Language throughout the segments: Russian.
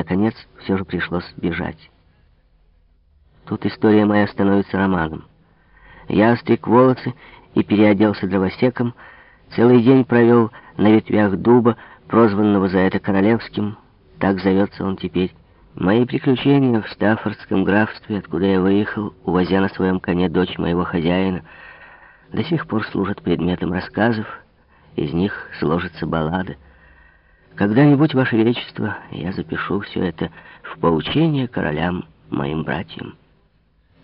Наконец, все же пришлось бежать. Тут история моя становится романом. Я остриг волосы и переоделся дровосеком, целый день провел на ветвях дуба, прозванного за это королевским, так зовется он теперь. Мои приключения в Стаффордском графстве, откуда я выехал, увозя на своем коне дочь моего хозяина, до сих пор служат предметом рассказов, из них сложится баллада. Когда-нибудь, Ваше Величество, я запишу все это в поучение королям, моим братьям.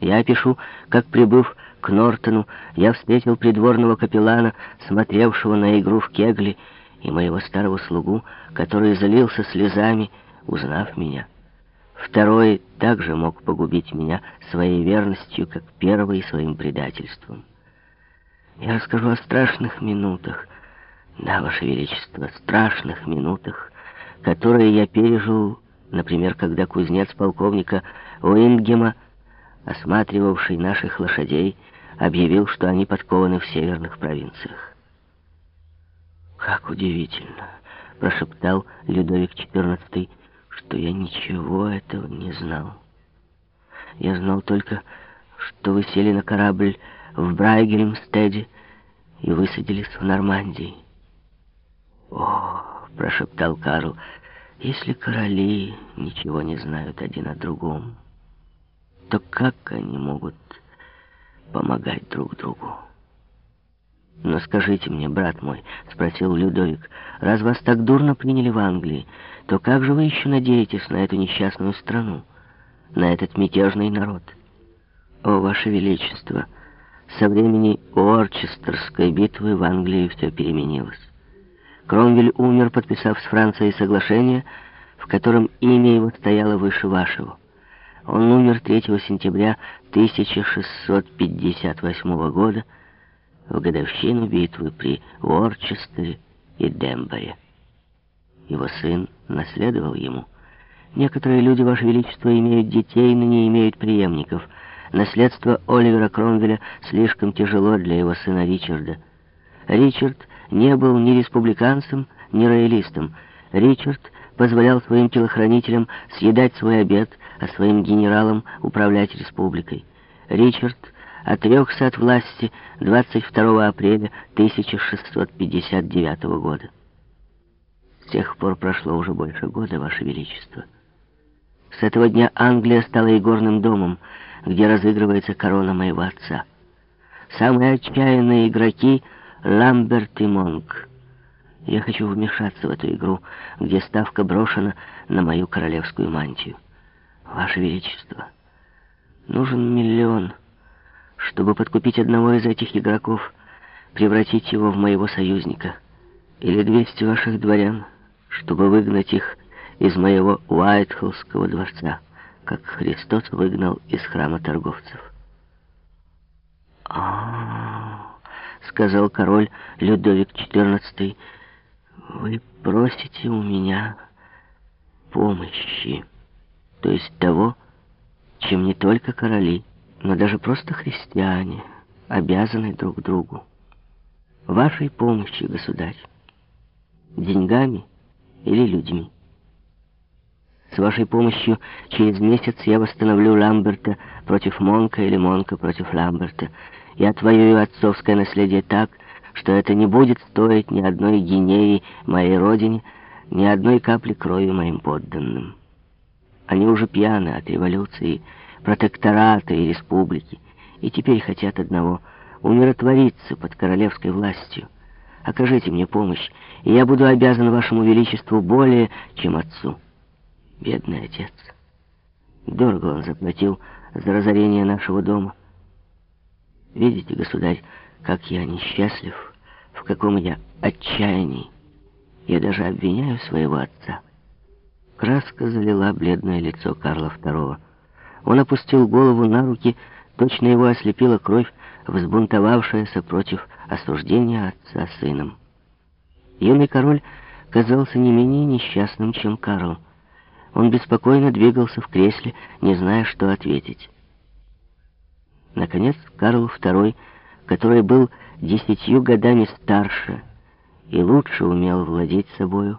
Я опишу, как, прибыв к Нортону, я встретил придворного капеллана, смотревшего на игру в кегли, и моего старого слугу, который залился слезами, узнав меня. Второй также мог погубить меня своей верностью, как первый своим предательством. Я расскажу о страшных минутах, да, Ваше Величество, страшных минутах, которые я пережил, например, когда кузнец полковника Уингема, осматривавший наших лошадей, объявил, что они подкованы в северных провинциях. «Как удивительно!» — прошептал Людовик XIV, что я ничего этого не знал. Я знал только, что вы сели на корабль в Брайгельмстеде и высадились в Нормандии. Прошептал Карл. «Если короли ничего не знают один о другом, то как они могут помогать друг другу?» «Но скажите мне, брат мой», — спросил Людовик, — «раз вас так дурно приняли в Англии, то как же вы еще надеетесь на эту несчастную страну, на этот мятежный народ?» «О, Ваше Величество, со времени Уорчестерской битвы в Англии все переменилось». Кромвель умер, подписав с Францией соглашение, в котором имя его стояло выше вашего. Он умер 3 сентября 1658 года в годовщину битвы при Уорчестере и Демборе. Его сын наследовал ему. Некоторые люди, Ваше Величество, имеют детей, но не имеют преемников. Наследство Оливера Кромвеля слишком тяжело для его сына Ричарда. Ричард не был ни республиканцем, ни роялистом. Ричард позволял своим телохранителям съедать свой обед, а своим генералам управлять республикой. Ричард отрекся от власти 22 апреля 1659 года. С тех пор прошло уже больше года, Ваше Величество. С этого дня Англия стала игорным домом, где разыгрывается корона моего отца. Самые отчаянные игроки — Ламберт и Монк. Я хочу вмешаться в эту игру, где ставка брошена на мою королевскую мантию. Ваше Величество, нужен миллион, чтобы подкупить одного из этих игроков, превратить его в моего союзника. Или двести ваших дворян, чтобы выгнать их из моего Уайтхоллского дворца, как Христос выгнал из храма торговцев. А-а-а! — сказал король Людовик XIV, — «вы просите у меня помощи, то есть того, чем не только короли, но даже просто христиане обязаны друг другу. Вашей помощи, государь, деньгами или людьми. С вашей помощью через месяц я восстановлю Ламберта против Монка или Монка против Ламберта, я отвоюю отцовское наследие так, что это не будет стоить ни одной гинеи моей родине, ни одной капли крови моим подданным. Они уже пьяны от революции, протектората и республики, и теперь хотят одного — умиротвориться под королевской властью. Окажите мне помощь, и я буду обязан вашему величеству более, чем отцу. Бедный отец. Дорого он заплатил за разорение нашего дома. Видите, государь, как я несчастлив, в каком я отчаянии. Я даже обвиняю своего отца. Краска залила бледное лицо Карла II. Он опустил голову на руки, точно его ослепила кровь, взбунтовавшаяся против осуждения отца сыном. Юный король казался не менее несчастным, чем Карл. Он беспокойно двигался в кресле, не зная, что ответить. Наконец, Карл II, который был десятью годами старше и лучше умел владеть собою,